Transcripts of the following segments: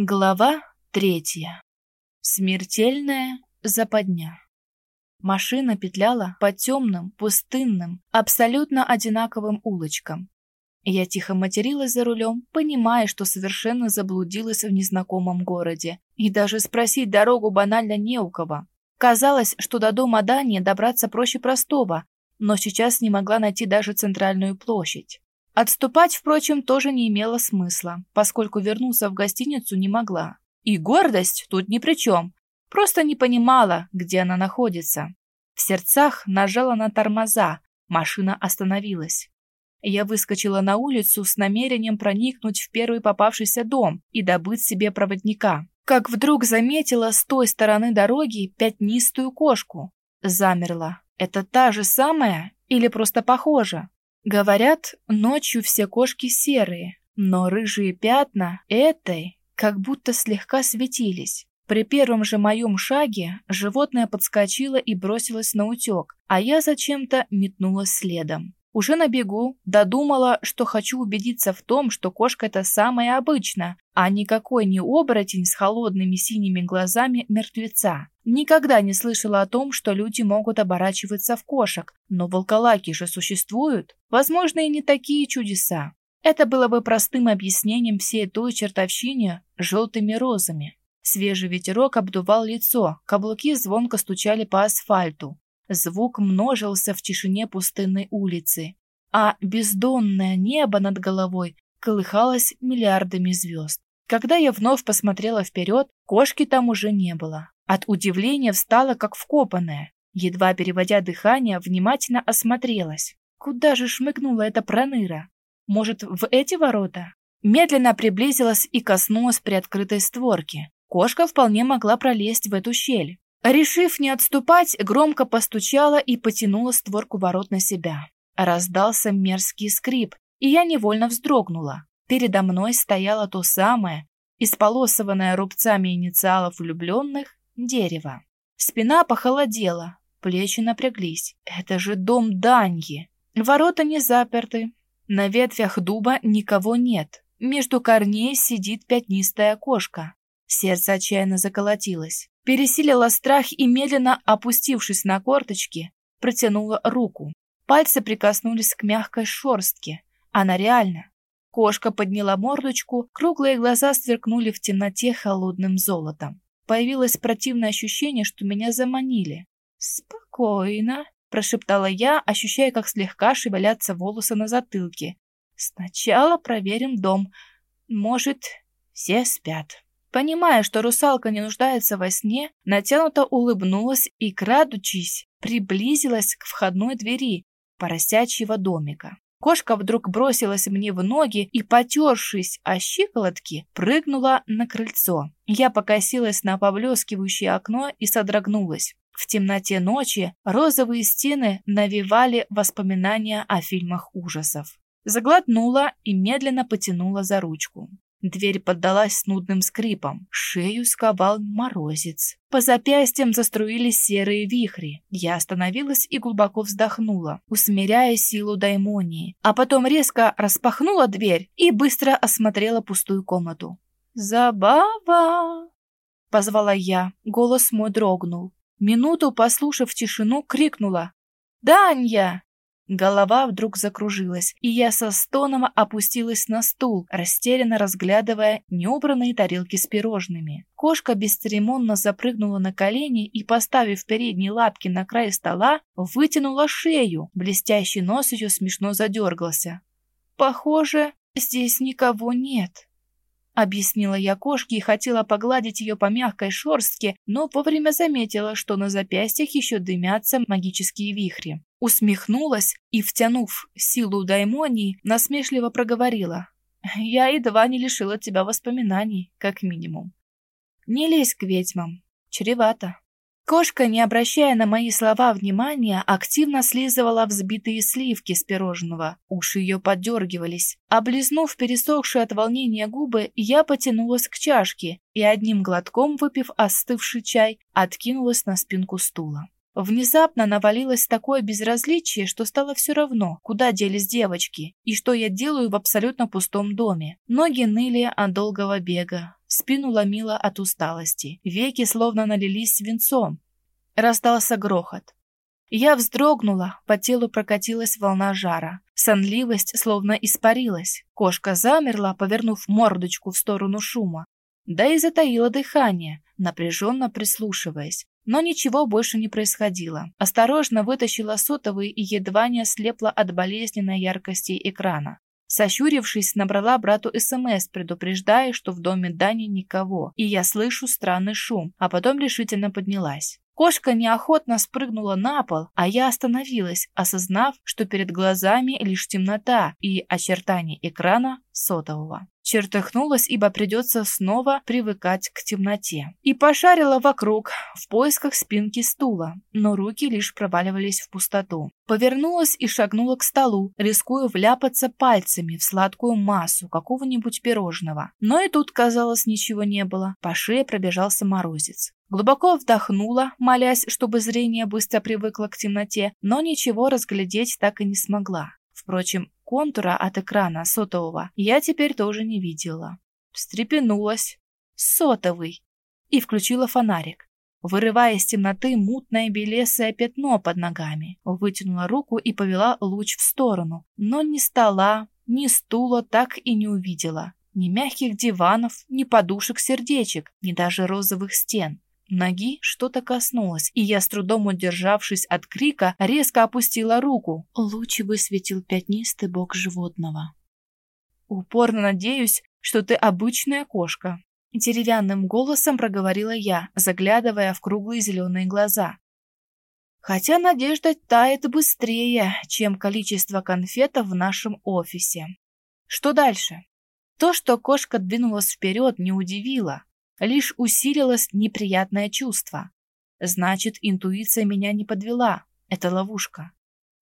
Глава третья. Смертельная западня. Машина петляла по темным, пустынным, абсолютно одинаковым улочкам. Я тихо материлась за рулем, понимая, что совершенно заблудилась в незнакомом городе. И даже спросить дорогу банально не у кого. Казалось, что до дома Дани добраться проще простого, но сейчас не могла найти даже центральную площадь. Отступать, впрочем, тоже не имело смысла, поскольку вернуться в гостиницу не могла. И гордость тут ни при чем, просто не понимала, где она находится. В сердцах нажала на тормоза, машина остановилась. Я выскочила на улицу с намерением проникнуть в первый попавшийся дом и добыть себе проводника. Как вдруг заметила с той стороны дороги пятнистую кошку. Замерла. Это та же самая или просто похожа? Говорят, ночью все кошки серые, но рыжие пятна этой как будто слегка светились. При первом же моем шаге животное подскочило и бросилось на утек, а я зачем-то метнулась следом. Уже на бегу додумала, что хочу убедиться в том, что кошка это самая обычная, а никакой не оборотень с холодными синими глазами мертвеца. Никогда не слышала о том, что люди могут оборачиваться в кошек, но волколаки же существуют. Возможно, и не такие чудеса. Это было бы простым объяснением всей той чертовщине желтыми розами. Свежий ветерок обдувал лицо, каблуки звонко стучали по асфальту. Звук множился в тишине пустынной улицы, а бездонное небо над головой колыхалось миллиардами звезд. Когда я вновь посмотрела вперед, кошки там уже не было. От удивления встала как вкопанная. Едва переводя дыхание, внимательно осмотрелась. Куда же шмыгнула эта проныра? Может, в эти ворота? Медленно приблизилась и коснулась приоткрытой створки. Кошка вполне могла пролезть в эту щель. Решив не отступать, громко постучала и потянула створку ворот на себя. Раздался мерзкий скрип, и я невольно вздрогнула. Передо мной стояло то самое, исполосованное рубцами инициалов влюбленных, дерево. Спина похолодела, плечи напряглись. Это же дом Даньи. Ворота не заперты. На ветвях дуба никого нет. Между корней сидит пятнистая кошка. Сердце отчаянно заколотилось. Пересилила страх и, медленно опустившись на корточки, протянула руку. Пальцы прикоснулись к мягкой шорстке. Она реально. Кошка подняла мордочку, круглые глаза сверкнули в темноте холодным золотом. Появилось противное ощущение, что меня заманили. «Спокойно», — прошептала я, ощущая, как слегка шевелятся волосы на затылке. «Сначала проверим дом. Может, все спят». Понимая, что русалка не нуждается во сне, натянуто улыбнулась и, крадучись, приблизилась к входной двери поросячьего домика. Кошка вдруг бросилась мне в ноги и, потершись о щиколотки, прыгнула на крыльцо. Я покосилась на поблескивающее окно и содрогнулась. В темноте ночи розовые стены навевали воспоминания о фильмах ужасов. Заглотнула и медленно потянула за ручку. Дверь поддалась с нудным скрипом. Шею сковал морозец. По запястьям заструились серые вихри. Я остановилась и глубоко вздохнула, усмиряя силу даймонии. А потом резко распахнула дверь и быстро осмотрела пустую комнату. «Забава!» — позвала я. Голос мой дрогнул. Минуту, послушав тишину, крикнула. «Данья!» Голова вдруг закружилась, и я со стоном опустилась на стул, растерянно разглядывая неубранные тарелки с пирожными. Кошка бесцеремонно запрыгнула на колени и, поставив передние лапки на край стола, вытянула шею. Блестящий нос ее смешно задергался. «Похоже, здесь никого нет». Объяснила я кошке и хотела погладить ее по мягкой шерстке, но вовремя заметила, что на запястьях еще дымятся магические вихри. Усмехнулась и, втянув силу даймонии, насмешливо проговорила. «Я едва не лишила тебя воспоминаний, как минимум. Не лезь к ведьмам, чревато». Кошка, не обращая на мои слова внимания, активно слизывала взбитые сливки с пирожного. Уши ее подергивались. Облизнув пересохшие от волнения губы, я потянулась к чашке и одним глотком, выпив остывший чай, откинулась на спинку стула. Внезапно навалилось такое безразличие, что стало все равно, куда делись девочки и что я делаю в абсолютно пустом доме. Ноги ныли от долгого бега, спину ломило от усталости, веки словно налились свинцом. Раздался грохот. Я вздрогнула, по телу прокатилась волна жара. Сонливость словно испарилась. Кошка замерла, повернув мордочку в сторону шума. Да и затаила дыхание, напряженно прислушиваясь. Но ничего больше не происходило. Осторожно вытащила сотовый и едва не ослепла от болезненной яркости экрана. Сощурившись, набрала брату СМС, предупреждая, что в доме Дани никого, и я слышу странный шум, а потом решительно поднялась. Кошка неохотно спрыгнула на пол, а я остановилась, осознав, что перед глазами лишь темнота и очертания экрана сотового. Чертыхнулась, ибо придется снова привыкать к темноте. И пошарила вокруг, в поисках спинки стула, но руки лишь проваливались в пустоту. Повернулась и шагнула к столу, рискуя вляпаться пальцами в сладкую массу какого-нибудь пирожного. Но и тут, казалось, ничего не было. По шее пробежался морозец. Глубоко вдохнула, молясь, чтобы зрение быстро привыкло к темноте, но ничего разглядеть так и не смогла. Впрочем, контура от экрана сотового я теперь тоже не видела. Встрепенулась. Сотовый. И включила фонарик. Вырывая из темноты мутное белесое пятно под ногами, вытянула руку и повела луч в сторону, но ни стола, ни стула так и не увидела. Ни мягких диванов, ни подушек-сердечек, ни даже розовых стен. Ноги что-то коснулось, и я, с трудом удержавшись от крика, резко опустила руку. Луч высветил пятнистый бок животного. «Упорно надеюсь, что ты обычная кошка», — деревянным голосом проговорила я, заглядывая в круглые зеленые глаза. Хотя надежда тает быстрее, чем количество конфетов в нашем офисе. Что дальше? То, что кошка двинулась вперед, не удивило лишь усилилось неприятное чувство. Значит, интуиция меня не подвела. Это ловушка.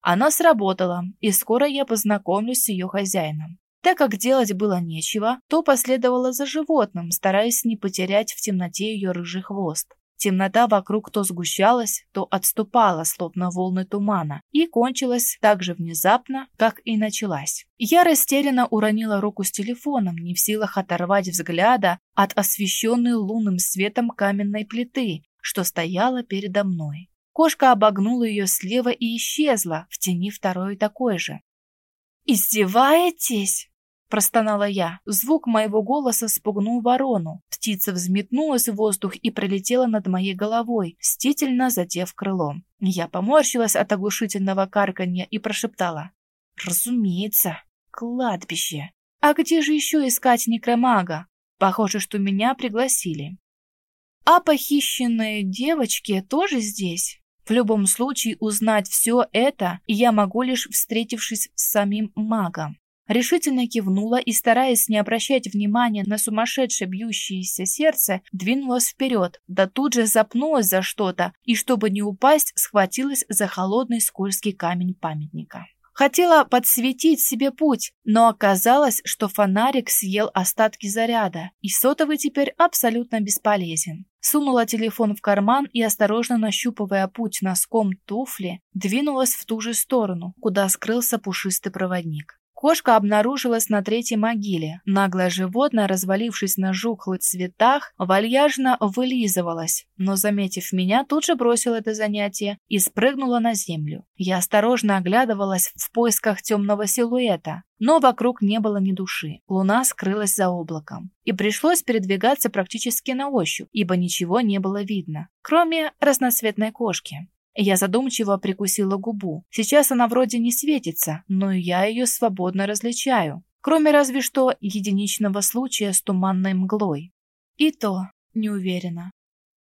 Она сработала, и скоро я познакомлюсь с ее хозяином. Так как делать было нечего, то последовала за животным, стараясь не потерять в темноте ее рыжий хвост. Темнота вокруг то сгущалась, то отступала, словно волны тумана, и кончилась так же внезапно, как и началась. Я растерянно уронила руку с телефоном, не в силах оторвать взгляда от освещенной лунным светом каменной плиты, что стояла передо мной. Кошка обогнула ее слева и исчезла, в тени второй такой же. «Издеваетесь?» Простонала я. Звук моего голоса спугнул ворону. Птица взметнулась в воздух и пролетела над моей головой, мстительно задев крылом. Я поморщилась от оглушительного карканья и прошептала. «Разумеется, кладбище. А где же еще искать некромага? Похоже, что меня пригласили». «А похищенные девочки тоже здесь?» В любом случае узнать все это я могу лишь встретившись с самим магом. Решительно кивнула и, стараясь не обращать внимания на сумасшедшее бьющееся сердце, двинулась вперед, да тут же запнулась за что-то и, чтобы не упасть, схватилась за холодный скользкий камень памятника. Хотела подсветить себе путь, но оказалось, что фонарик съел остатки заряда, и сотовый теперь абсолютно бесполезен. Сунула телефон в карман и, осторожно нащупывая путь носком туфли, двинулась в ту же сторону, куда скрылся пушистый проводник. Кошка обнаружилась на третьей могиле. Наглое животное, развалившись на жухлых цветах, вальяжно вылизывалось, но, заметив меня, тут же бросила это занятие и спрыгнула на землю. Я осторожно оглядывалась в поисках темного силуэта, но вокруг не было ни души. Луна скрылась за облаком. И пришлось передвигаться практически на ощупь, ибо ничего не было видно, кроме разноцветной кошки. Я задумчиво прикусила губу. Сейчас она вроде не светится, но я ее свободно различаю. Кроме разве что единичного случая с туманной мглой. И то не уверена.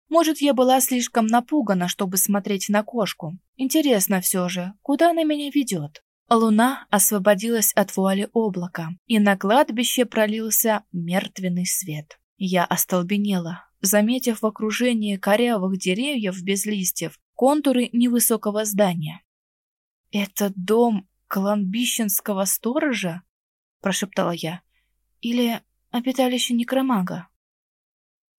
Может, я была слишком напугана, чтобы смотреть на кошку. Интересно все же, куда она меня ведет? Луна освободилась от вуали облака, и на кладбище пролился мертвенный свет. Я остолбенела, заметив в окружении корявых деревьев без листьев контуры невысокого здания. «Это дом кладбищенского сторожа?» – прошептала я. «Или обиталище некромага?»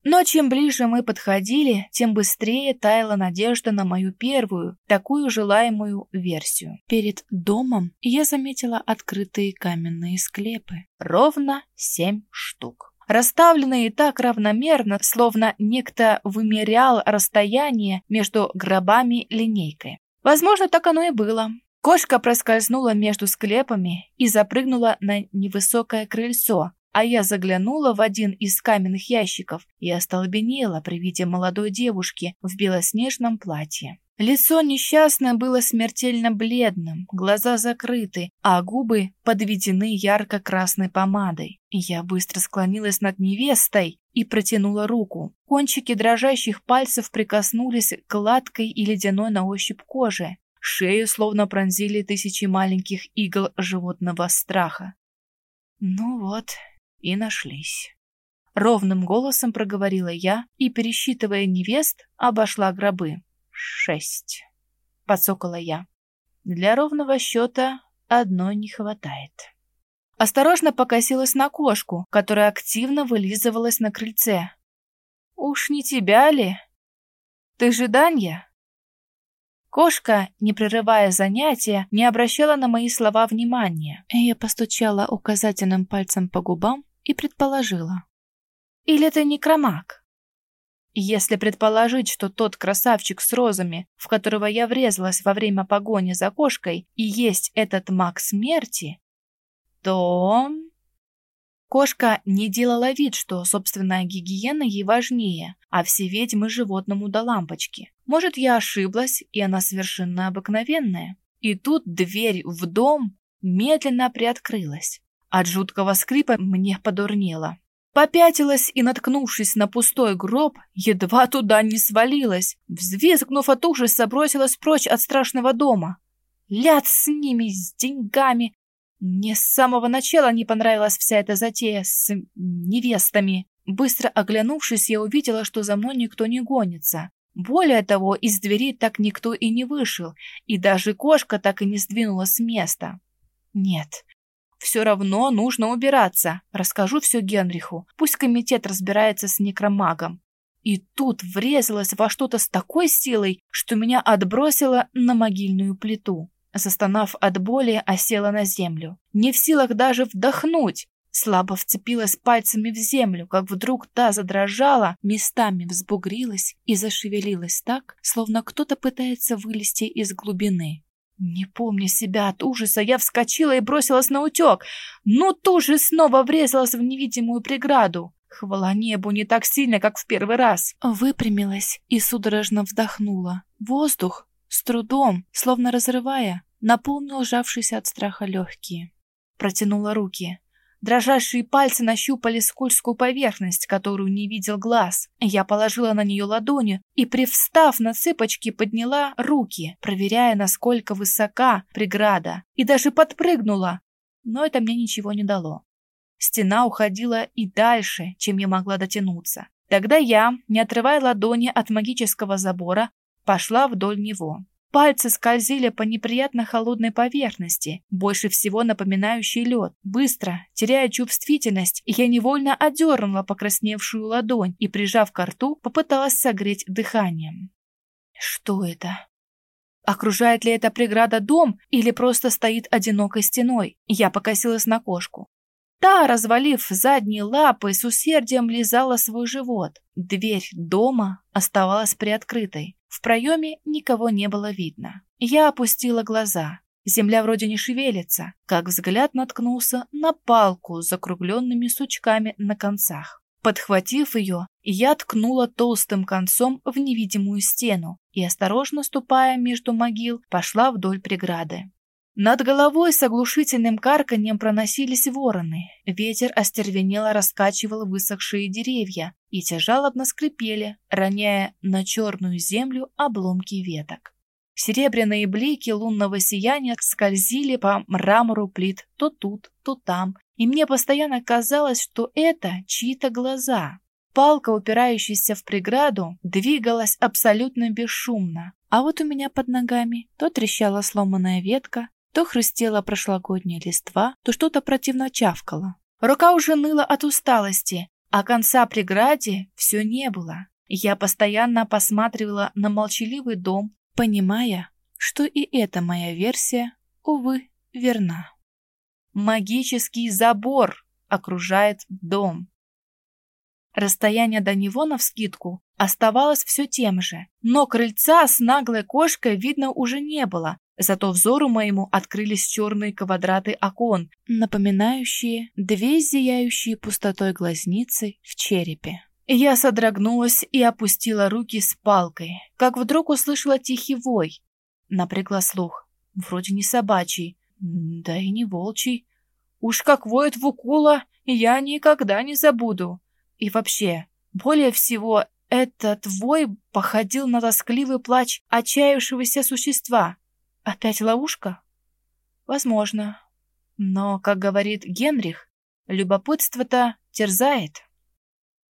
Но чем ближе мы подходили, тем быстрее таяла надежда на мою первую, такую желаемую версию. Перед домом я заметила открытые каменные склепы. Ровно семь штук расставленные так равномерно, словно некто вымерял расстояние между гробами линейкой. Возможно, так оно и было. Кошка проскользнула между склепами и запрыгнула на невысокое крыльцо, а я заглянула в один из каменных ящиков и остолбенела при виде молодой девушки в белоснежном платье. Лицо несчастное было смертельно бледным, глаза закрыты, а губы подведены ярко-красной помадой. Я быстро склонилась над невестой и протянула руку. Кончики дрожащих пальцев прикоснулись к гладкой и ледяной на ощупь коже. Шею словно пронзили тысячи маленьких игл животного страха. Ну вот, и нашлись. Ровным голосом проговорила я и, пересчитывая невест, обошла гробы. «Шесть», — подсокала я. «Для ровного счета одной не хватает». Осторожно покосилась на кошку, которая активно вылизывалась на крыльце. «Уж не тебя ли? Ты же Данья?» Кошка, не прерывая занятия, не обращала на мои слова внимания. Я постучала указательным пальцем по губам и предположила. «Или это некромаг?» Если предположить, что тот красавчик с розами, в которого я врезалась во время погони за кошкой, и есть этот маг смерти, то... Кошка не делала вид, что собственная гигиена ей важнее, а все ведьмы животному до лампочки. Может, я ошиблась, и она совершенно обыкновенная. И тут дверь в дом медленно приоткрылась. От жуткого скрипа мне подурнело. Попятилась и, наткнувшись на пустой гроб, едва туда не свалилась. Взвизгнув от ужаса, бросилась прочь от страшного дома. Ляд с ними, с деньгами. Мне с самого начала не понравилась вся эта затея с невестами. Быстро оглянувшись, я увидела, что за мной никто не гонится. Более того, из двери так никто и не вышел, и даже кошка так и не сдвинулась с места. Нет, все равно нужно убираться. Расскажу все Генриху. Пусть комитет разбирается с некромагом. И тут врезалась во что-то с такой силой, что меня отбросило на могильную плиту. Застонав от боли, осела на землю. Не в силах даже вдохнуть. Слабо вцепилась пальцами в землю, как вдруг та задрожала, местами взбугрилась и зашевелилась так, словно кто-то пытается вылезти из глубины. Не помня себя от ужаса, я вскочила и бросилась на утек, но тут же снова врезалась в невидимую преграду. Хвала небу не так сильно, как в первый раз. Выпрямилась и судорожно вдохнула. Воздух, с трудом, словно разрывая, наполнил сжавшиеся от страха легкие. Протянула руки. Дрожащие пальцы нащупали скользкую поверхность, которую не видел глаз. Я положила на нее ладони и, привстав на цыпочки, подняла руки, проверяя, насколько высока преграда, и даже подпрыгнула. Но это мне ничего не дало. Стена уходила и дальше, чем я могла дотянуться. Тогда я, не отрывая ладони от магического забора, пошла вдоль него. Пальцы скользили по неприятно холодной поверхности, больше всего напоминающей лед. Быстро, теряя чувствительность, я невольно одернула покрасневшую ладонь и, прижав к рту, попыталась согреть дыханием. Что это? Окружает ли эта преграда дом или просто стоит одинокой стеной? Я покосилась на кошку. Та, развалив задние лапы, с усердием лизала свой живот. Дверь дома оставалась приоткрытой. В проеме никого не было видно. Я опустила глаза. Земля вроде не шевелится, как взгляд наткнулся на палку с закругленными сучками на концах. Подхватив ее, я ткнула толстым концом в невидимую стену и, осторожно ступая между могил, пошла вдоль преграды. Над головой с оглушительным карканьем проносились вороны. Ветер остервенело раскачивал высохшие деревья, и те жалобно скрипели, роняя на черную землю обломки веток. Серебряные блики лунного сияния скользили по мрамору плит то тут, то там, и мне постоянно казалось, что это чьи-то глаза. Палка, упирающаяся в преграду, двигалась абсолютно бесшумно, а вот у меня под ногами то трещала сломанная ветка, то хрустела прошлогодняя листва, то что-то противно чавкало. Рука уже ныла от усталости, а конца преграде все не было. Я постоянно посматривала на молчаливый дом, понимая, что и эта моя версия, увы, верна. Магический забор окружает дом. Расстояние до него навскидку оставалось все тем же, но крыльца с наглой кошкой видно уже не было, зато взору моему открылись черные квадраты окон, напоминающие две зияющие пустотой глазницы в черепе. Я содрогнулась и опустила руки с палкой, как вдруг услышала тихий вой. Напрягла слух. Вроде не собачий, да и не волчий. Уж как воет Вукула, я никогда не забуду. И вообще, более всего, этот вой походил на тоскливый плач отчаявшегося существа. Опять ловушка? Возможно. Но, как говорит Генрих, любопытство-то терзает.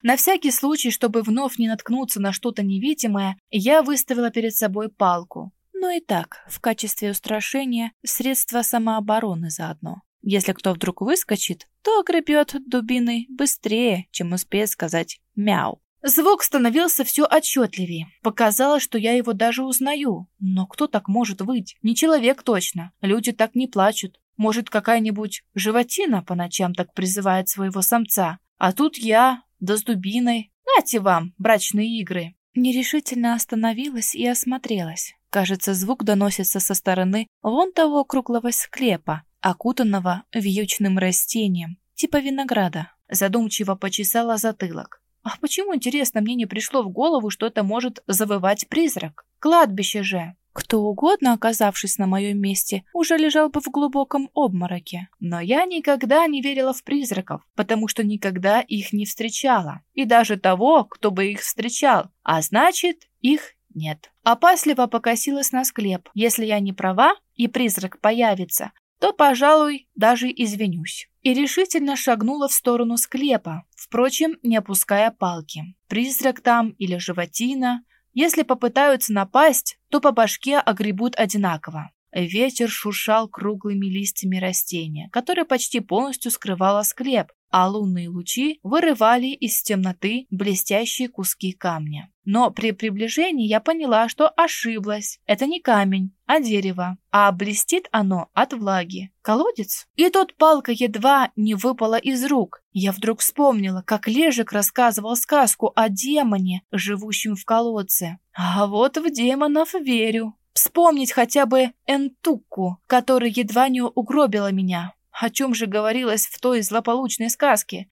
На всякий случай, чтобы вновь не наткнуться на что-то невидимое, я выставила перед собой палку. Ну и так, в качестве устрашения, средство самообороны заодно. Если кто вдруг выскочит, то огребет дубиной быстрее, чем успеет сказать «мяу». Звук становился все отчетливее. Показалось, что я его даже узнаю. Но кто так может быть? Не человек точно. Люди так не плачут. Может, какая-нибудь животина по ночам так призывает своего самца. А тут я, да с дубиной. Нате вам, брачные игры. Нерешительно остановилась и осмотрелась. Кажется, звук доносится со стороны вон того круглого склепа, окутанного вьючным растением, типа винограда. Задумчиво почесала затылок. А почему, интересно, мне не пришло в голову, что это может завывать призрак? Кладбище же. Кто угодно, оказавшись на моем месте, уже лежал бы в глубоком обмороке. Но я никогда не верила в призраков, потому что никогда их не встречала. И даже того, кто бы их встречал. А значит, их нет. Опасливо покосилась на склеп. Если я не права, и призрак появится, то, пожалуй, даже извинюсь. И решительно шагнула в сторону склепа, впрочем, не опуская палки. Призрак там или животина – если попытаются напасть, то по башке огребут одинаково. Ветер шуршал круглыми листьями растения, которое почти полностью скрывало склеп, а лунные лучи вырывали из темноты блестящие куски камня. Но при приближении я поняла, что ошиблась. Это не камень, а дерево, а блестит оно от влаги. Колодец? И тут палка едва не выпала из рук. Я вдруг вспомнила, как Лежик рассказывал сказку о демоне, живущем в колодце. А вот в демонов верю. Вспомнить хотя бы Энтуку, которая едва не угробила меня. О чем же говорилось в той злополучной сказке?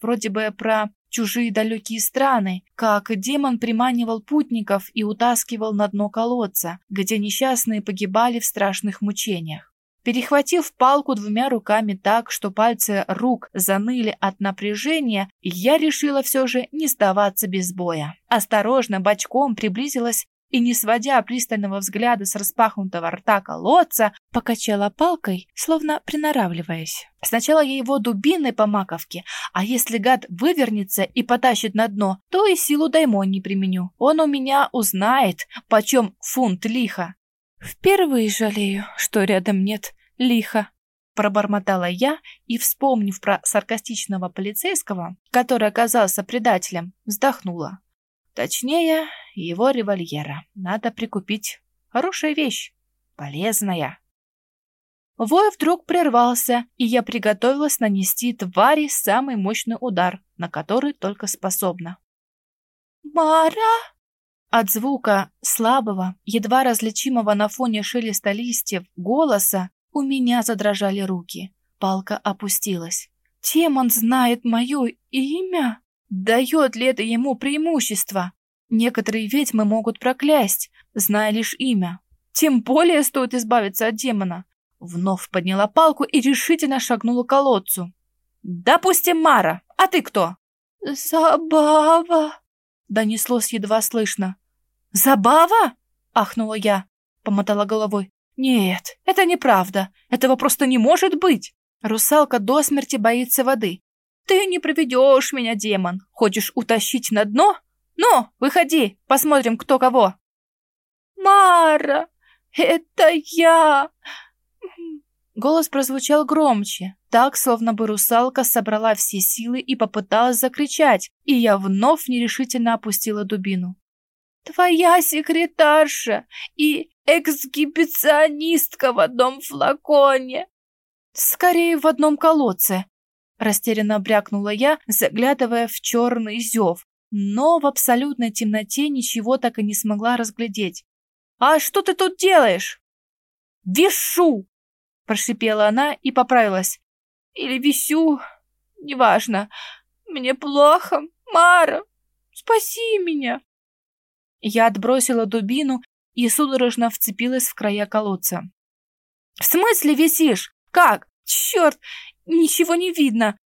Вроде бы про чужие далекие страны, как демон приманивал путников и утаскивал на дно колодца, где несчастные погибали в страшных мучениях. Перехватив палку двумя руками так, что пальцы рук заныли от напряжения, я решила все же не сдаваться без боя. Осторожно, бочком приблизилась и, не сводя пристального взгляда с распахнутого рта колодца, покачала палкой, словно приноравливаясь. Сначала я его дубиной по маковке, а если гад вывернется и потащит на дно, то и силу даймон не применю. Он у меня узнает, почем фунт лиха. Впервые жалею, что рядом нет лиха. Пробормотала я и, вспомнив про саркастичного полицейского, который оказался предателем, вздохнула. Точнее, его револьвера. Надо прикупить. Хорошая вещь. Полезная. Вой вдруг прервался, и я приготовилась нанести твари самый мощный удар, на который только способна. «Мара!» От звука слабого, едва различимого на фоне шелеста листьев голоса у меня задрожали руки. Палка опустилась. «Демон знает мое имя!» Дает ли это ему преимущество? Некоторые ведьмы могут проклясть, зная лишь имя. Тем более стоит избавиться от демона. Вновь подняла палку и решительно шагнула к колодцу. «Допустим, Мара. А ты кто?» «Забава!» Донеслось едва слышно. «Забава?» — ахнула я, помотала головой. «Нет, это неправда. Этого просто не может быть!» Русалка до смерти боится воды. Ты не проведешь меня, демон. Хочешь утащить на дно? Ну, выходи, посмотрим, кто кого. Мара, это я. Голос прозвучал громче, так, словно бы русалка собрала все силы и попыталась закричать, и я вновь нерешительно опустила дубину. «Твоя секретарша и эксгибиционистка в одном флаконе!» «Скорее в одном колодце!» Растерянно брякнула я, заглядывая в черный зев, но в абсолютной темноте ничего так и не смогла разглядеть. «А что ты тут делаешь?» «Вишу!» – прошипела она и поправилась. «Или висю, неважно. Мне плохо, Мара, спаси меня!» Я отбросила дубину и судорожно вцепилась в края колодца. «В смысле висишь? Как? Черт! Ничего не видно!»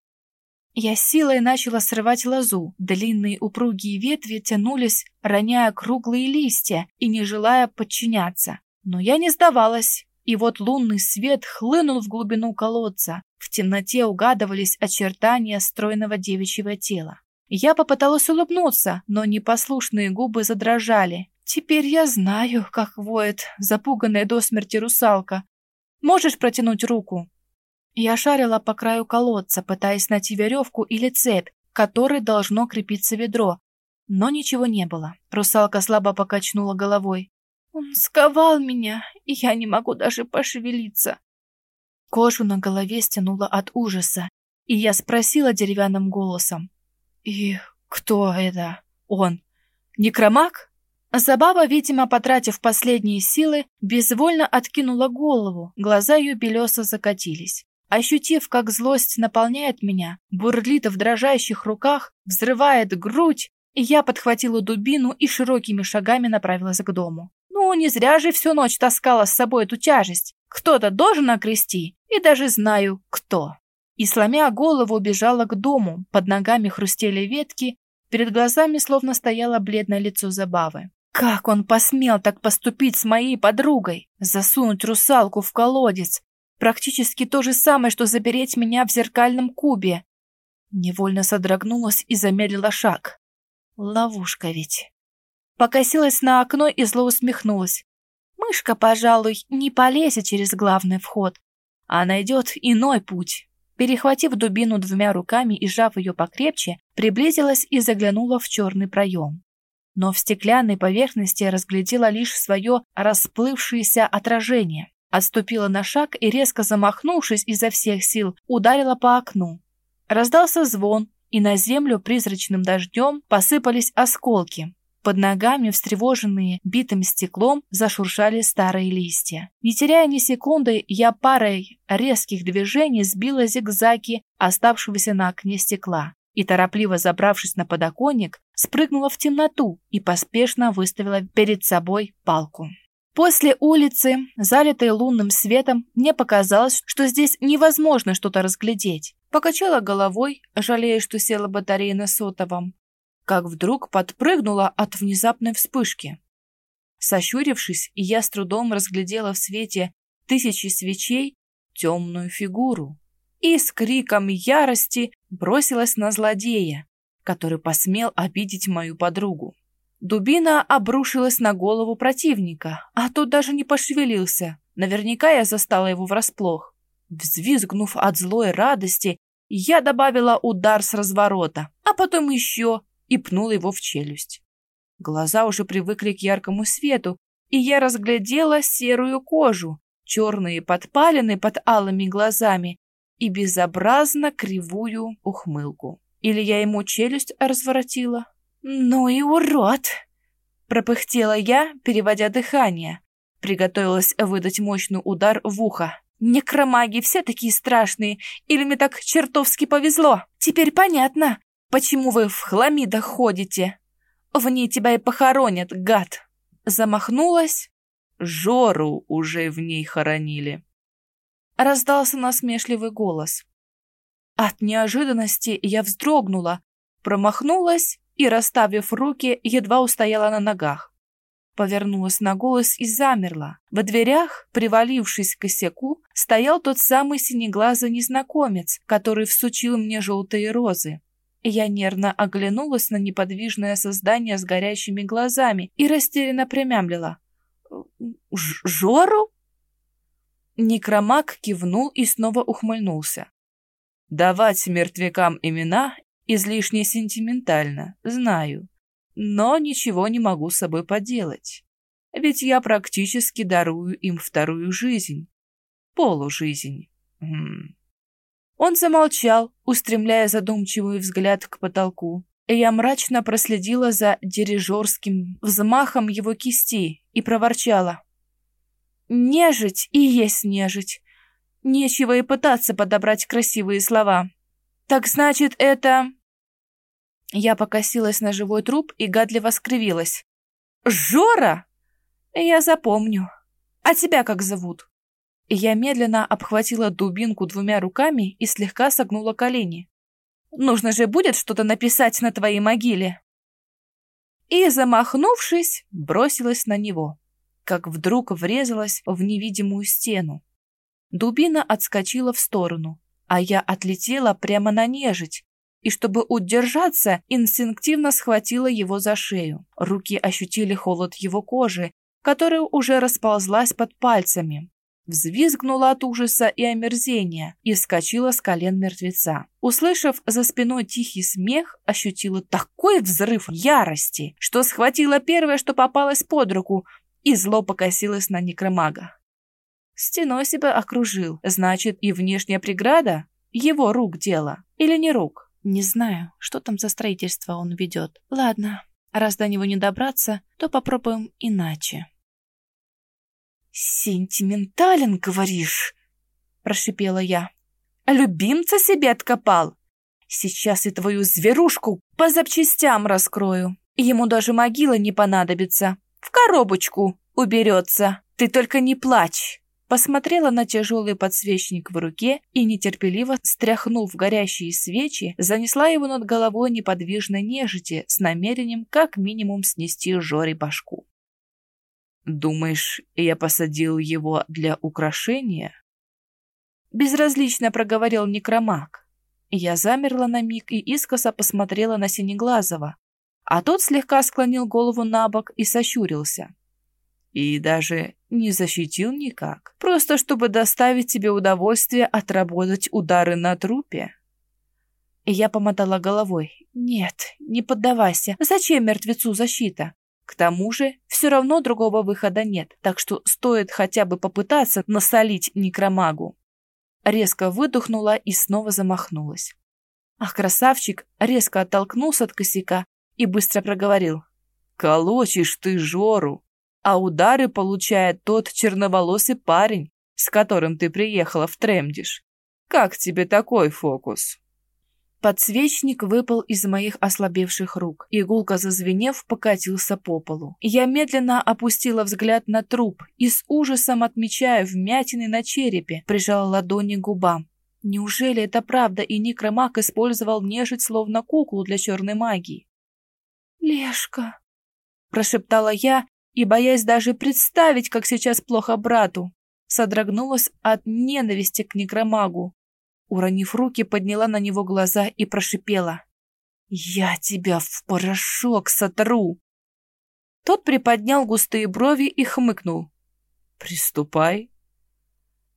Я силой начала срывать лозу. Длинные упругие ветви тянулись, роняя круглые листья и не желая подчиняться. Но я не сдавалась. И вот лунный свет хлынул в глубину колодца. В темноте угадывались очертания стройного девичьего тела. Я попыталась улыбнуться, но непослушные губы задрожали. Теперь я знаю, как воет запуганная до смерти русалка. Можешь протянуть руку? Я шарила по краю колодца, пытаясь найти веревку или цепь, которой должно крепиться ведро. Но ничего не было. Русалка слабо покачнула головой. «Он сковал меня, и я не могу даже пошевелиться». Кожу на голове стянуло от ужаса, и я спросила деревянным голосом. «И кто это он? Некромаг?» Забава, видимо, потратив последние силы, безвольно откинула голову, глаза ее белесо закатились. Ощутив, как злость наполняет меня, бурлит в дрожащих руках, взрывает грудь, я подхватила дубину и широкими шагами направилась к дому. Ну, не зря же всю ночь таскала с собой эту тяжесть. Кто-то должен окрести, и даже знаю, кто. И, сломя голову, бежала к дому, под ногами хрустели ветки, перед глазами словно стояло бледное лицо Забавы. Как он посмел так поступить с моей подругой? Засунуть русалку в колодец, Практически то же самое, что запереть меня в зеркальном кубе. Невольно содрогнулась и замедлила шаг. Ловушка ведь. Покосилась на окно и зло усмехнулась. Мышка, пожалуй, не полезет через главный вход, а найдет иной путь. Перехватив дубину двумя руками и сжав ее покрепче, приблизилась и заглянула в черный проем. Но в стеклянной поверхности разглядела лишь свое расплывшееся отражение. Отступила на шаг и, резко замахнувшись изо всех сил, ударила по окну. Раздался звон, и на землю призрачным дождем посыпались осколки. Под ногами, встревоженные битым стеклом, зашуршали старые листья. Не теряя ни секунды, я парой резких движений сбила зигзаги оставшегося на окне стекла и, торопливо забравшись на подоконник, спрыгнула в темноту и поспешно выставила перед собой палку. После улицы, залитой лунным светом, мне показалось, что здесь невозможно что-то разглядеть. Покачала головой, жалея, что села батарея на сотовом, как вдруг подпрыгнула от внезапной вспышки. Сощурившись, я с трудом разглядела в свете тысячи свечей темную фигуру и с криком ярости бросилась на злодея, который посмел обидеть мою подругу. Дубина обрушилась на голову противника, а тот даже не пошевелился. Наверняка я застала его врасплох. Взвизгнув от злой радости, я добавила удар с разворота, а потом еще и пнула его в челюсть. Глаза уже привыкли к яркому свету, и я разглядела серую кожу, черные подпалины под алыми глазами и безобразно кривую ухмылку. Или я ему челюсть разворотила? «Ну и урод!» — пропыхтела я, переводя дыхание. Приготовилась выдать мощный удар в ухо. «Некромаги все такие страшные, или мне так чертовски повезло? Теперь понятно, почему вы в хламидах ходите. В ней тебя и похоронят, гад!» Замахнулась. Жору уже в ней хоронили. Раздался насмешливый голос. От неожиданности я вздрогнула, промахнулась и, расставив руки, едва устояла на ногах. Повернулась на голос и замерла. Во дверях, привалившись к косяку, стоял тот самый синеглазый незнакомец, который всучил мне желтые розы. Я нервно оглянулась на неподвижное создание с горящими глазами и растерянно примямлила. «Жору?» Некромаг кивнул и снова ухмыльнулся. Давать мертвякам имена излишне сентиментально, знаю, но ничего не могу с собой поделать. Ведь я практически дарую им вторую жизнь. Полужизнь. Хм. Он замолчал, устремляя задумчивый взгляд к потолку. И я мрачно проследила за дирижерским взмахом его кисти и проворчала. «Нежить и есть нежить. Нечего и пытаться подобрать красивые слова. Так значит, это...» Я покосилась на живой труп и гадливо скривилась. «Жора!» «Я запомню. А тебя как зовут?» Я медленно обхватила дубинку двумя руками и слегка согнула колени. Нужно же будет что-то написать на твоей могиле. И, замахнувшись, бросилась на него, как вдруг врезалась в невидимую стену. Дубина отскочила в сторону, а я отлетела прямо на нежить, и чтобы удержаться, инстинктивно схватила его за шею. Руки ощутили холод его кожи, которая уже расползлась под пальцами взвизгнула от ужаса и омерзения и вскочила с колен мертвеца. Услышав за спиной тихий смех, ощутила такой взрыв ярости, что схватила первое, что попалось под руку, и зло покосилось на некромага. Стеной себя окружил, значит, и внешняя преграда — его рук дело, или не рук. Не знаю, что там за строительство он ведет. Ладно, раз до него не добраться, то попробуем иначе. «Сентиментален, говоришь?» – прошипела я. «А любимца себе откопал? Сейчас и твою зверушку по запчастям раскрою. Ему даже могила не понадобится. В коробочку уберется. Ты только не плачь!» Посмотрела на тяжелый подсвечник в руке и, нетерпеливо стряхнув горящие свечи, занесла его над головой неподвижной нежити с намерением как минимум снести Жоре башку. Думаешь, я посадил его для украшения? Безразлично проговорил некромаг. Я замерла на миг и искоса посмотрела на Синеглазого, а тот слегка склонил голову на бок и сощурился. И даже не защитил никак, просто чтобы доставить тебе удовольствие отработать удары на трупе. Я помотала головой. «Нет, не поддавайся. Зачем мертвецу защита? К тому же, все равно другого выхода нет, так что стоит хотя бы попытаться насолить некромагу. Резко выдохнула и снова замахнулась. Ах, красавчик резко оттолкнулся от косяка и быстро проговорил. «Колочишь ты Жору, а удары получает тот черноволосый парень, с которым ты приехала в Тремдиш. Как тебе такой фокус?» Подсвечник выпал из моих ослабевших рук. Игулка, зазвенев, покатился по полу. Я медленно опустила взгляд на труп и с ужасом, отмечая вмятины на черепе, прижала ладони к губам. Неужели это правда, и некромаг использовал нежить словно куклу для черной магии? «Лешка!» – прошептала я, и, боясь даже представить, как сейчас плохо брату, содрогнулась от ненависти к некромагу. Уронив руки, подняла на него глаза и прошипела. «Я тебя в порошок сотру!» Тот приподнял густые брови и хмыкнул. «Приступай».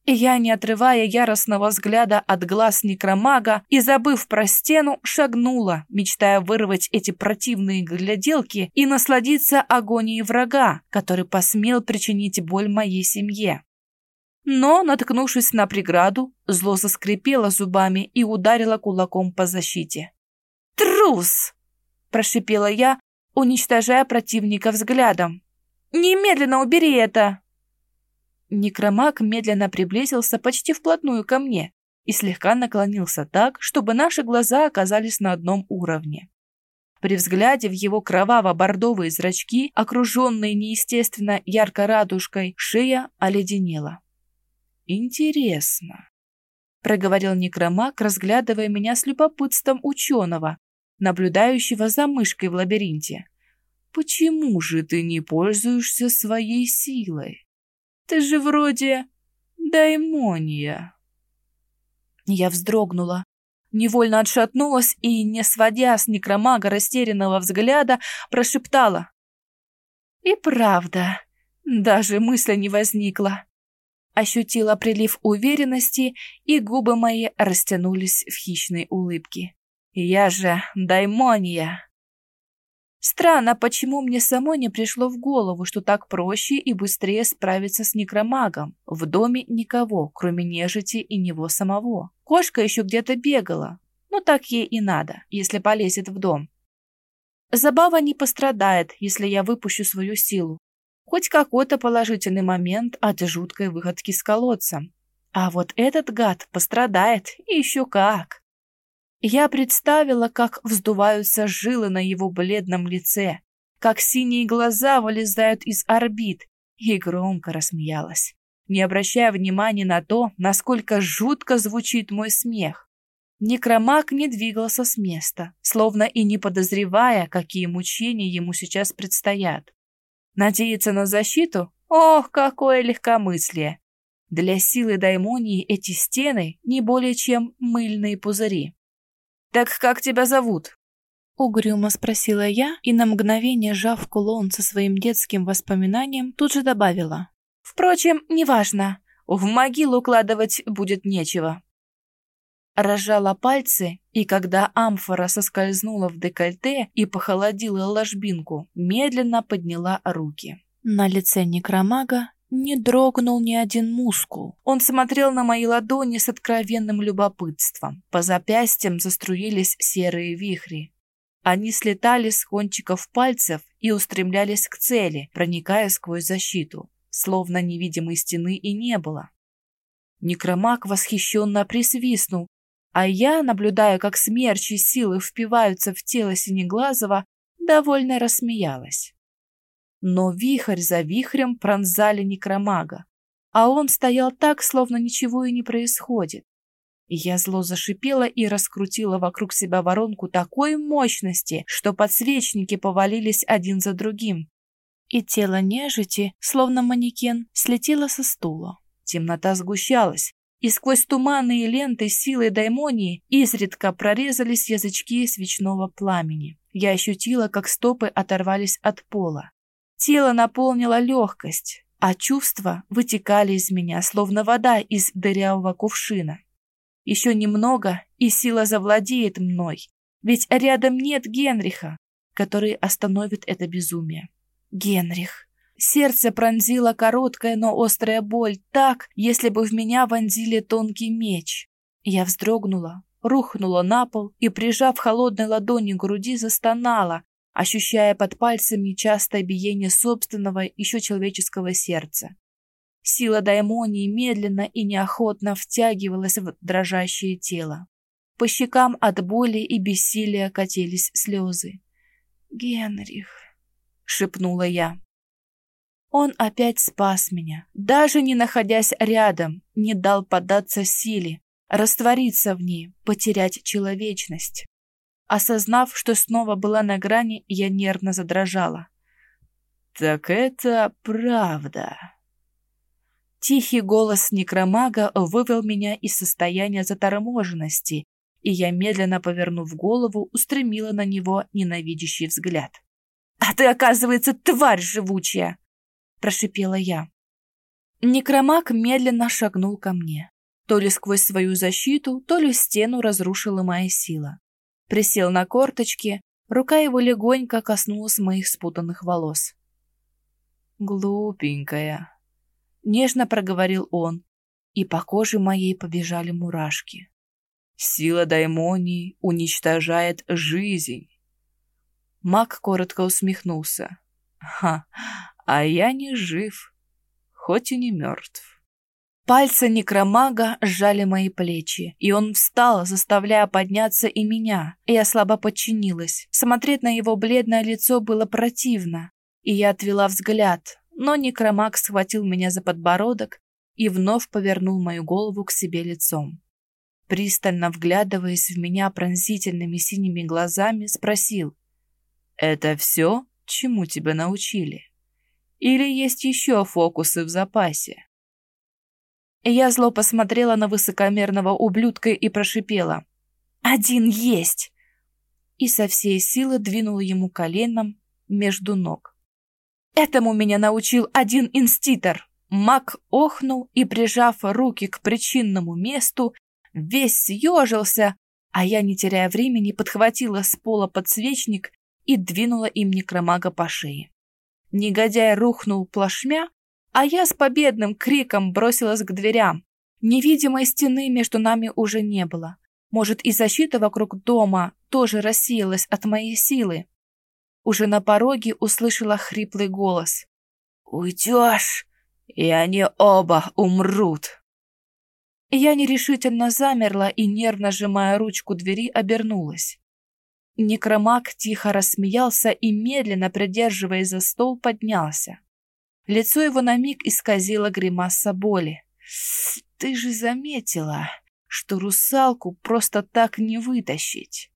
Я, не отрывая яростного взгляда от глаз некромага и забыв про стену, шагнула, мечтая вырвать эти противные гляделки и насладиться агонией врага, который посмел причинить боль моей семье но, наткнувшись на преграду, зло заскрипело зубами и ударило кулаком по защите. «Трус!» – прошипела я, уничтожая противника взглядом. «Немедленно убери это!» Некромаг медленно приблизился почти вплотную ко мне и слегка наклонился так, чтобы наши глаза оказались на одном уровне. При взгляде в его кроваво-бордовые зрачки, окруженные неестественно ярко-радужкой, шея оледенела. «Интересно», — проговорил некромаг, разглядывая меня с любопытством ученого, наблюдающего за мышкой в лабиринте. «Почему же ты не пользуешься своей силой? Ты же вроде даймония». Я вздрогнула, невольно отшатнулась и, не сводя с некромага растерянного взгляда, прошептала. «И правда, даже мысли не возникло. ощутила прилив уверенности, и губы мои растянулись в хищной улыбке. «Я же даймония!» Странно, почему мне самой не пришло в голову, что так проще и быстрее справиться с некромагом. В доме никого, кроме нежити и него самого. Кошка еще где-то бегала. Ну так ей и надо, если полезет в дом. Забава не пострадает, если я выпущу свою силу. Хоть какой-то положительный момент от жуткой выходки с колодца. А вот этот гад пострадает, и еще как. Я представила, как вздуваются жилы на его бледном лице, как синие глаза вылезают из орбит, и громко рассмеялась, не обращая внимания на то, насколько жутко звучит мой смех. Некромаг не двигался с места, словно и не подозревая, какие мучения ему сейчас предстоят. Надеяться на защиту? Ох, какое легкомыслие! Для силы даймонии эти стены не более чем мыльные пузыри. «Так как тебя зовут?» Угрюмо спросила я и на мгновение, сжав кулон со своим детским воспоминанием, тут же добавила. «Впрочем, неважно. В могилу укладывать будет нечего». Разжала пальцы, и когда амфора соскользнула в декольте и похолодила ложбинку, медленно подняла руки. На лице некромага не дрогнул ни один мускул. Он смотрел на мои ладони с откровенным любопытством. По запястьям заструились серые вихри. Они слетали с кончиков пальцев и устремлялись к цели, проникая сквозь защиту, словно невидимой стены и не было. Некромаг восхищенно присвистнул, а я, наблюдая, как смерчи силы впиваются в тело Синеглазого, довольно рассмеялась. Но вихрь за вихрем пронзали некромага, а он стоял так, словно ничего и не происходит. я зло зашипела и раскрутила вокруг себя воронку такой мощности, что подсвечники повалились один за другим. И тело нежити, словно манекен, слетело со стула. Темнота сгущалась, и сквозь туманные ленты силы даймонии изредка прорезались язычки свечного пламени. Я ощутила, как стопы оторвались от пола. Тело наполнило легкость, а чувства вытекали из меня, словно вода из дырявого кувшина. Еще немного, и сила завладеет мной, ведь рядом нет Генриха, который остановит это безумие. Генрих. Сердце пронзило короткая, но острая боль, так, если бы в меня вонзили тонкий меч. Я вздрогнула, рухнула на пол и, прижав холодной ладони к груди, застонала, ощущая под пальцами частое биение собственного еще человеческого сердца. Сила даймонии медленно и неохотно втягивалась в дрожащее тело. По щекам от боли и бессилия катились слезы. «Генрих», — шепнула я. Он опять спас меня, даже не находясь рядом, не дал поддаться силе, раствориться в ней, потерять человечность. Осознав, что снова была на грани, я нервно задрожала. «Так это правда!» Тихий голос некромага вывел меня из состояния заторможенности, и я, медленно повернув голову, устремила на него ненавидящий взгляд. «А ты, оказывается, тварь живучая!» прошипела я. Некромаг медленно шагнул ко мне. То ли сквозь свою защиту, то ли стену разрушила моя сила. Присел на корточки, рука его легонько коснулась моих спутанных волос. «Глупенькая», — нежно проговорил он, и по коже моей побежали мурашки. «Сила даймонии уничтожает жизнь». Маг коротко усмехнулся. «Ха, а я не жив, хоть и не мертв. Пальцы некромага сжали мои плечи, и он встал, заставляя подняться и меня. Я слабо подчинилась. Смотреть на его бледное лицо было противно, и я отвела взгляд, но некромаг схватил меня за подбородок и вновь повернул мою голову к себе лицом. Пристально вглядываясь в меня пронзительными синими глазами, спросил, «Это все, чему тебя научили?» Или есть еще фокусы в запасе? Я зло посмотрела на высокомерного ублюдка и прошипела. «Один есть!» И со всей силы двинула ему коленом между ног. «Этому меня научил один инститор!» Мак охнул и, прижав руки к причинному месту, весь съежился, а я, не теряя времени, подхватила с пола подсвечник и двинула им некромага по шее. Негодяй рухнул плашмя, а я с победным криком бросилась к дверям. Невидимой стены между нами уже не было. Может, и защита вокруг дома тоже рассеялась от моей силы. Уже на пороге услышала хриплый голос. «Уйдешь, и они оба умрут!» Я нерешительно замерла и, нервно сжимая ручку двери, обернулась. Некромаг тихо рассмеялся и, медленно придерживаясь за стол, поднялся. Лицо его на миг исказило гримаса боли. «Ты же заметила, что русалку просто так не вытащить!»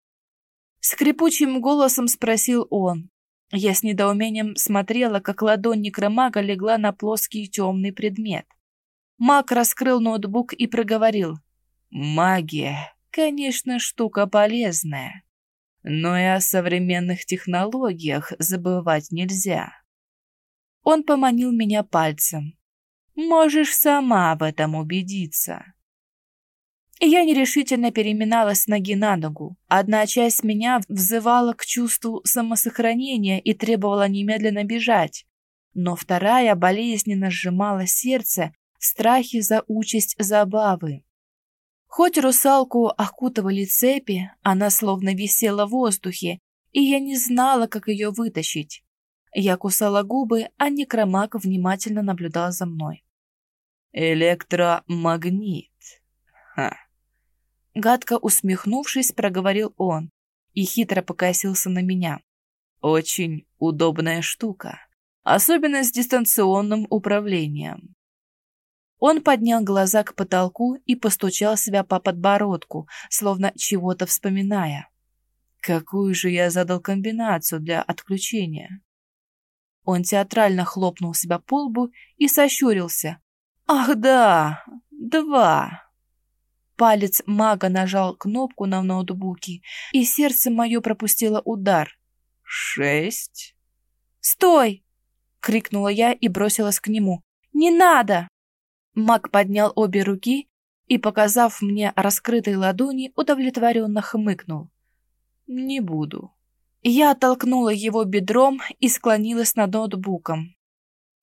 Скрипучим голосом спросил он. Я с недоумением смотрела, как ладонь некромага легла на плоский темный предмет. Маг раскрыл ноутбук и проговорил. «Магия, конечно, штука полезная, но и о современных технологиях забывать нельзя». Он поманил меня пальцем. «Можешь сама в этом убедиться». И я нерешительно переминалась с ноги на ногу. Одна часть меня взывала к чувству самосохранения и требовала немедленно бежать, но вторая болезненно сжимала сердце в страхе за участь забавы. Хоть русалку окутывали цепи, она словно висела в воздухе, и я не знала, как ее вытащить. Я кусала губы, а некромаг внимательно наблюдал за мной. «Электромагнит. Ха. Гадко усмехнувшись, проговорил он и хитро покосился на меня. Очень удобная штука, особенно с дистанционным управлением. Он поднял глаза к потолку и постучал себя по подбородку, словно чего-то вспоминая. Какую же я задал комбинацию для отключения? Он театрально хлопнул себя по лбу и сощурился. «Ах да, два!» Палец мага нажал кнопку на ноутбуке, и сердце мое пропустило удар. «Шесть?» «Стой!» — крикнула я и бросилась к нему. «Не надо!» Маг поднял обе руки и, показав мне раскрытой ладони, удовлетворенно хмыкнул. «Не буду». Я оттолкнула его бедром и склонилась над ноутбуком.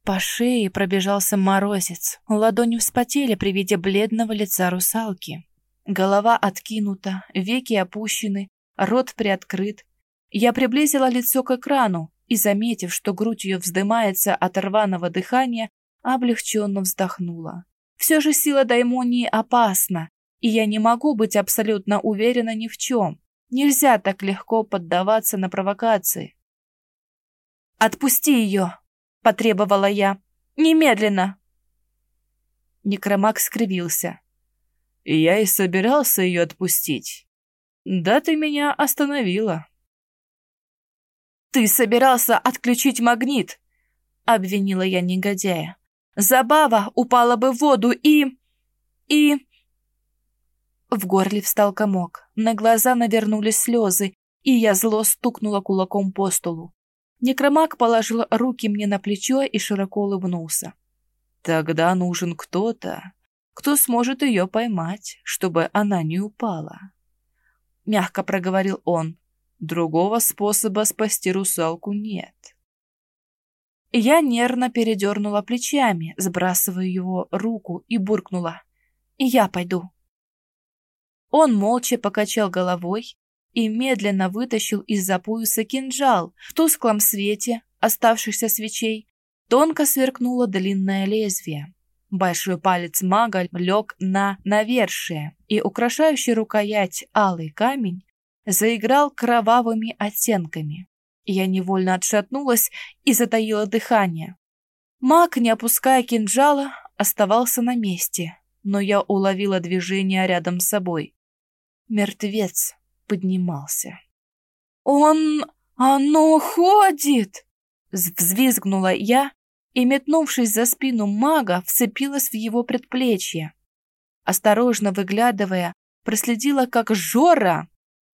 По шее пробежался морозец, ладони вспотели при виде бледного лица русалки. Голова откинута, веки опущены, рот приоткрыт. Я приблизила лицо к экрану и, заметив, что грудь ее вздымается от рваного дыхания, облегченно вздохнула. Все же сила даймонии опасна, и я не могу быть абсолютно уверена ни в чем. Нельзя так легко поддаваться на провокации. «Отпусти ее!» — потребовала я. «Немедленно!» Некромак скривился. Я и собирался ее отпустить. Да ты меня остановила. Ты собирался отключить магнит, обвинила я негодяя. Забава упала бы в воду и... и... В горле встал комок, на глаза навернулись слезы, и я зло стукнула кулаком по столу. Некромак положил руки мне на плечо и широко улыбнулся. «Тогда нужен кто-то, кто сможет ее поймать, чтобы она не упала. Мягко проговорил он. Другого способа спасти русалку нет. Я нервно передернула плечами, сбрасывая его руку, и буркнула. «И я пойду». Он молча покачал головой и медленно вытащил из-за пояса кинжал. В тусклом свете оставшихся свечей тонко сверкнуло длинное лезвие. Большой палец мага лег на навершие, и украшающий рукоять алый камень заиграл кровавыми оттенками. Я невольно отшатнулась и затаила дыхание. Маг, не опуская кинжала, оставался на месте, но я уловила движение рядом с собой. Мертвец поднимался. «Он... оно ходит!» Взвизгнула я и, метнувшись за спину мага, вцепилась в его предплечье. Осторожно выглядывая, проследила, как Жора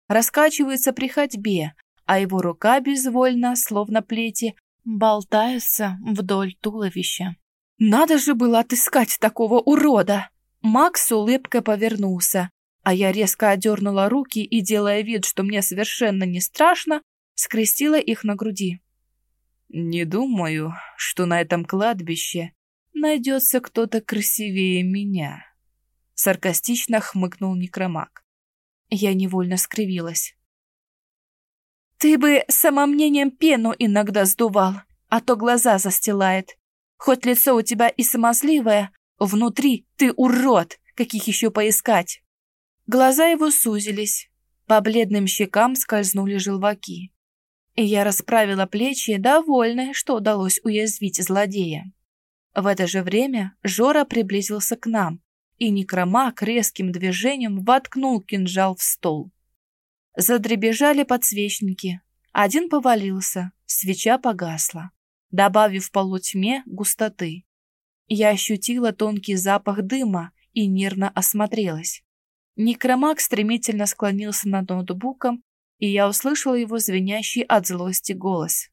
раскачивается при ходьбе, а его рука безвольно, словно плети, болтается вдоль туловища. Надо же было отыскать такого урода!» Макс улыбкой повернулся, а я резко одернула руки и, делая вид, что мне совершенно не страшно, скрестила их на груди. «Не думаю, что на этом кладбище найдется кто-то красивее меня», — саркастично хмыкнул некромаг. Я невольно скривилась. «Ты бы самомнением пену иногда сдувал, а то глаза застилает. Хоть лицо у тебя и самозливое, внутри ты урод, каких еще поискать». Глаза его сузились, по бледным щекам скользнули желваки. И я расправила плечи, довольная, что удалось уязвить злодея. В это же время Жора приблизился к нам, и некромак резким движением воткнул кинжал в стол. Задребежали подсвечники. Один повалился, свеча погасла, добавив полутьме густоты. Я ощутила тонкий запах дыма и нервно осмотрелась. Некромак стремительно склонился над ноутбуком, и я услышала его звенящий от злости голос.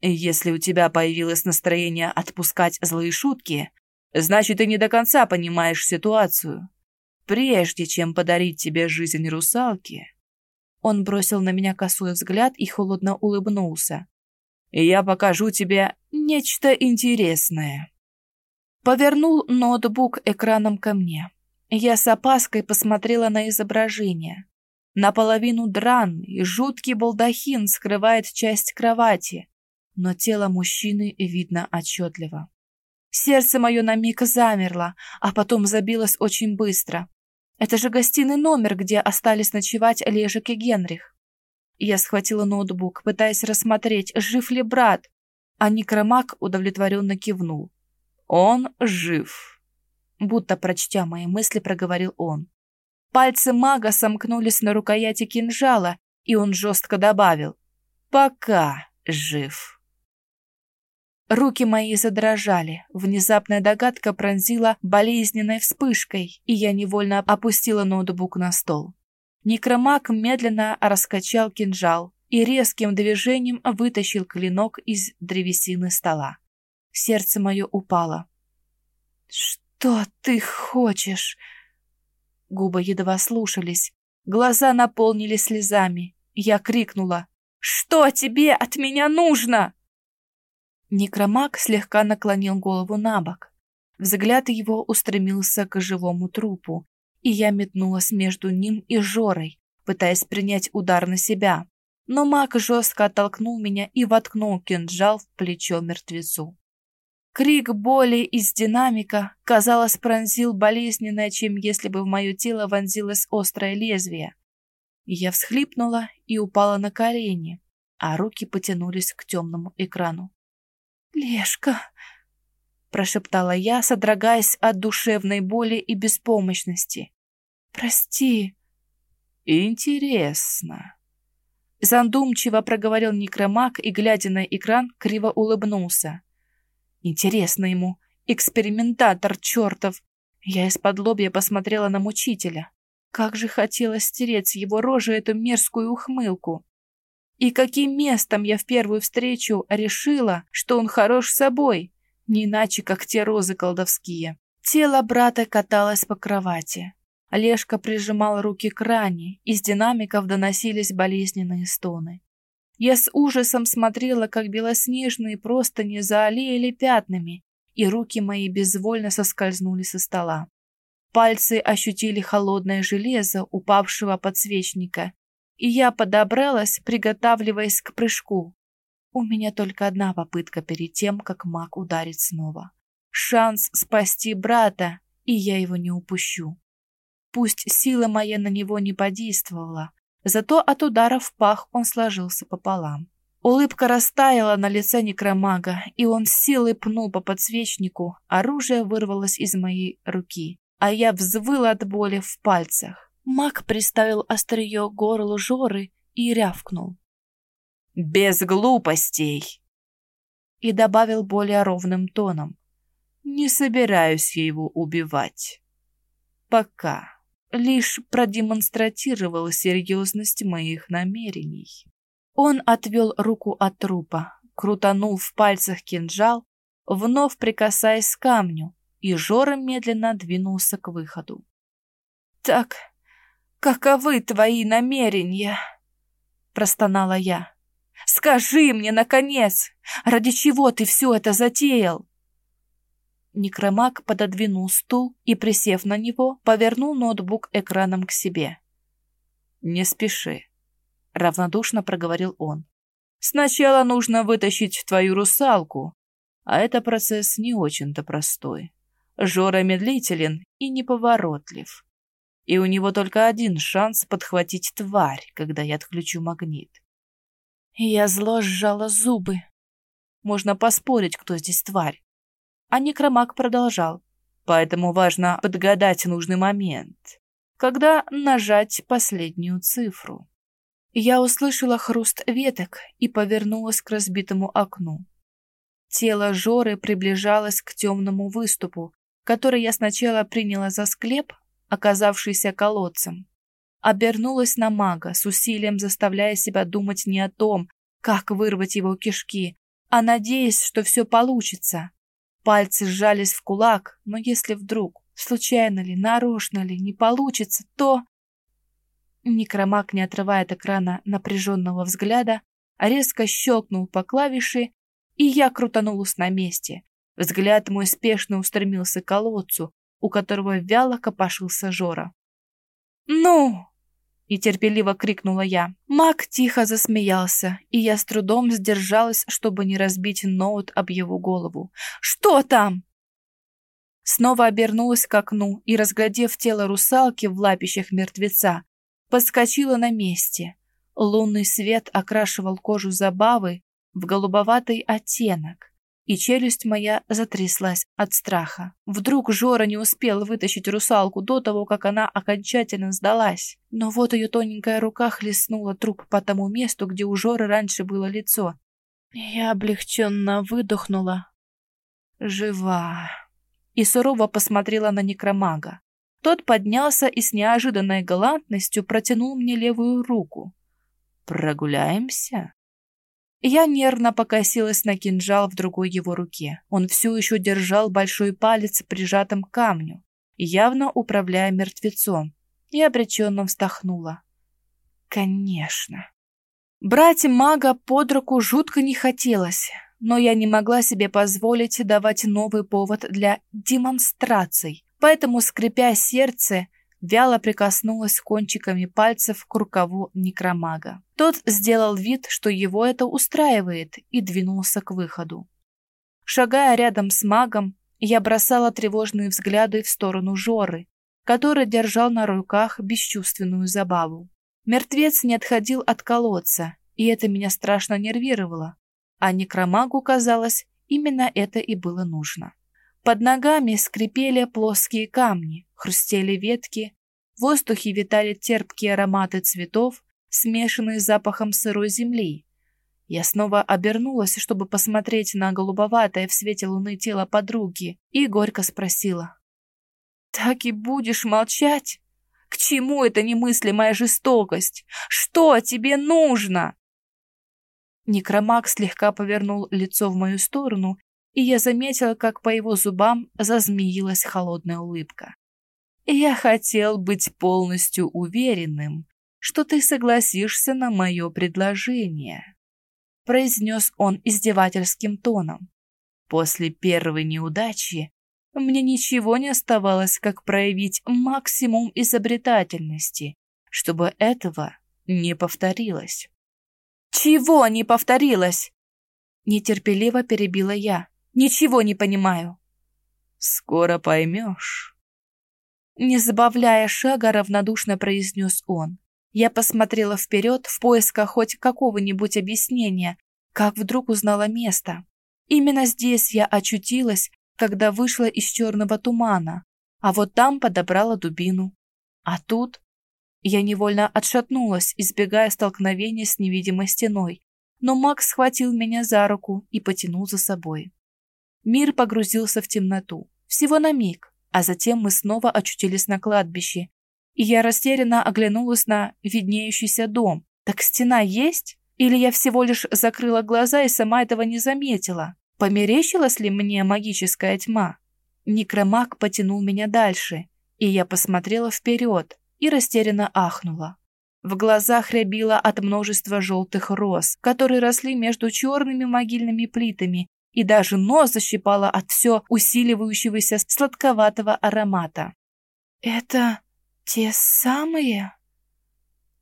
«Если у тебя появилось настроение отпускать злые шутки, значит, ты не до конца понимаешь ситуацию. Прежде чем подарить тебе жизнь русалки...» Он бросил на меня косой взгляд и холодно улыбнулся. «Я покажу тебе нечто интересное». Повернул ноутбук экраном ко мне. Я с опаской посмотрела на изображение. Наполовину дранный, жуткий балдахин скрывает часть кровати, но тело мужчины видно отчетливо. Сердце мое на миг замерло, а потом забилось очень быстро. Это же гостиный номер, где остались ночевать Лежик и Генрих. Я схватила ноутбук, пытаясь рассмотреть, жив ли брат, а Некромак удовлетворенно кивнул. Он жив будто прочтя мои мысли, проговорил он. Пальцы мага сомкнулись на рукояти кинжала, и он жестко добавил «Пока жив». Руки мои задрожали, внезапная догадка пронзила болезненной вспышкой, и я невольно опустила ноутбук на стол. Некромаг медленно раскачал кинжал и резким движением вытащил клинок из древесины стола. Сердце мое упало. «Что?» «Что ты хочешь?» Губы едва слушались, глаза наполнились слезами. Я крикнула «Что тебе от меня нужно?» Некромаг слегка наклонил голову на бок. Взгляд его устремился к живому трупу, и я метнулась между ним и Жорой, пытаясь принять удар на себя. Но маг жестко оттолкнул меня и воткнул кинжал в плечо мертвецу. Крик боли из динамика, казалось, пронзил болезненное, чем если бы в мое тело вонзилось острое лезвие. Я всхлипнула и упала на колени, а руки потянулись к темному экрану. «Лешка!» — прошептала я, содрогаясь от душевной боли и беспомощности. «Прости!» «Интересно!» Задумчиво проговорил некромаг и, глядя на экран, криво улыбнулся. Интересно ему. Экспериментатор чертов. Я из-под лобья посмотрела на мучителя. Как же хотелось стереть с его рожи эту мерзкую ухмылку. И каким местом я в первую встречу решила, что он хорош собой, не иначе, как те розы колдовские. Тело брата каталось по кровати. Олежка прижимал руки к ране, из динамиков доносились болезненные стоны. Я с ужасом смотрела, как белоснежные простыни заолеяли пятнами, и руки мои безвольно соскользнули со стола. Пальцы ощутили холодное железо упавшего подсвечника, и я подобралась, приготавливаясь к прыжку. У меня только одна попытка перед тем, как маг ударит снова. Шанс спасти брата, и я его не упущу. Пусть сила моя на него не подействовала, Зато от удара в пах он сложился пополам. Улыбка растаяла на лице некромага, и он с силой пнул по подсвечнику, оружие вырвалось из моей руки, а я взвыла от боли в пальцах. Маг приставил острие к горлу Жоры и рявкнул. «Без глупостей!» И добавил более ровным тоном. «Не собираюсь его убивать. Пока» лишь продемонстрировал серьезность моих намерений. Он отвел руку от трупа, крутанул в пальцах кинжал, вновь прикасаясь к камню, и Жора медленно двинулся к выходу. «Так, каковы твои намерения?» — простонала я. «Скажи мне, наконец, ради чего ты все это затеял?» Некромаг пододвинул стул и, присев на него, повернул ноутбук экраном к себе. «Не спеши», — равнодушно проговорил он. «Сначала нужно вытащить твою русалку, а это процесс не очень-то простой. Жора медлителен и неповоротлив. И у него только один шанс подхватить тварь, когда я отключу магнит. Я зло сжала зубы. Можно поспорить, кто здесь тварь. А некромаг продолжал. Поэтому важно подгадать нужный момент, когда нажать последнюю цифру. Я услышала хруст веток и повернулась к разбитому окну. Тело Жоры приближалось к темному выступу, который я сначала приняла за склеп, оказавшийся колодцем. Обернулась на мага, с усилием заставляя себя думать не о том, как вырвать его кишки, а надеясь, что все получится. Пальцы сжались в кулак, но если вдруг, случайно ли, нарочно ли, не получится, то... Некромак, не отрывая от экрана напряженного взгляда, резко щелкнул по клавише, и я крутанулась на месте. Взгляд мой спешно устремился к колодцу, у которого вяло копошился Жора. «Ну!» — нетерпеливо крикнула я. Мак тихо засмеялся, и я с трудом сдержалась, чтобы не разбить ноут об его голову. «Что там?» Снова обернулась к окну и, разглядев тело русалки в лапищах мертвеца, подскочила на месте. Лунный свет окрашивал кожу забавы в голубоватый оттенок, и челюсть моя затряслась от страха. Вдруг Жора не успел вытащить русалку до того, как она окончательно сдалась. Но вот ее тоненькая рука хлестнула труп по тому месту, где у Жоры раньше было лицо. Я облегченно выдохнула. Жива. И сурово посмотрела на некромага. Тот поднялся и с неожиданной галантностью протянул мне левую руку. «Прогуляемся?» Я нервно покосилась на кинжал в другой его руке. Он все еще держал большой палец прижатым к камню, явно управляя мертвецом, и обреченно вздохнула. Конечно. Брать мага под руку жутко не хотелось, но я не могла себе позволить давать новый повод для демонстраций, поэтому, скрипя сердце, вяло прикоснулась кончиками пальцев к рукаву некромага. Тот сделал вид, что его это устраивает, и двинулся к выходу. Шагая рядом с магом, я бросала тревожные взгляды в сторону Жоры, который держал на руках бесчувственную забаву. Мертвец не отходил от колодца, и это меня страшно нервировало, а некромагу, казалось, именно это и было нужно. Под ногами скрипели плоские камни, хрустели ветки, в воздухе витали терпкие ароматы цветов, смешанные с запахом сырой земли. Я снова обернулась, чтобы посмотреть на голубоватое в свете луны тело подруги, и горько спросила. «Так и будешь молчать? К чему эта немыслимая жестокость? Что тебе нужно?» Некромаг слегка повернул лицо в мою сторону и я заметила, как по его зубам зазмеилась холодная улыбка. «Я хотел быть полностью уверенным, что ты согласишься на мое предложение», произнес он издевательским тоном. «После первой неудачи мне ничего не оставалось, как проявить максимум изобретательности, чтобы этого не повторилось». «Чего не повторилось?» Нетерпеливо перебила я. Ничего не понимаю. Скоро поймешь. Не забавляя шага, равнодушно произнес он. Я посмотрела вперед в поисках хоть какого-нибудь объяснения, как вдруг узнала место. Именно здесь я очутилась, когда вышла из черного тумана, а вот там подобрала дубину. А тут я невольно отшатнулась, избегая столкновения с невидимой стеной, но Макс схватил меня за руку и потянул за собой. Мир погрузился в темноту. Всего на миг, а затем мы снова очутились на кладбище. И я растерянно оглянулась на виднеющийся дом. Так стена есть? Или я всего лишь закрыла глаза и сама этого не заметила? Померещилась ли мне магическая тьма? Некромаг потянул меня дальше, и я посмотрела вперед и растерянно ахнула. В глазах рябило от множества желтых роз, которые росли между черными могильными плитами, и даже нос защипало от все усиливающегося сладковатого аромата. «Это те самые?»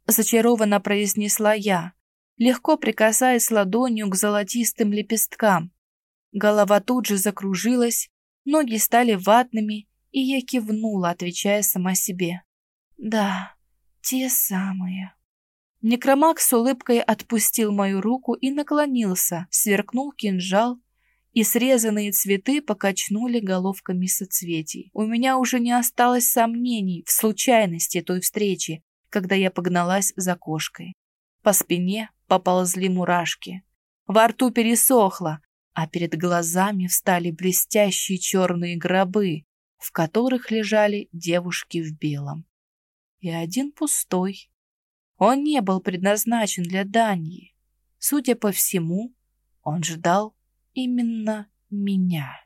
Зачарованно произнесла я, легко прикасаясь ладонью к золотистым лепесткам. Голова тут же закружилась, ноги стали ватными, и я кивнула, отвечая сама себе. «Да, те самые». Некромаг с улыбкой отпустил мою руку и наклонился, сверкнул кинжал, и срезанные цветы покачнули головками соцветий. У меня уже не осталось сомнений в случайности той встречи, когда я погналась за кошкой. По спине поползли мурашки. Во рту пересохло, а перед глазами встали блестящие черные гробы, в которых лежали девушки в белом. И один пустой. Он не был предназначен для Дании. Судя по всему, он ждал именно меня.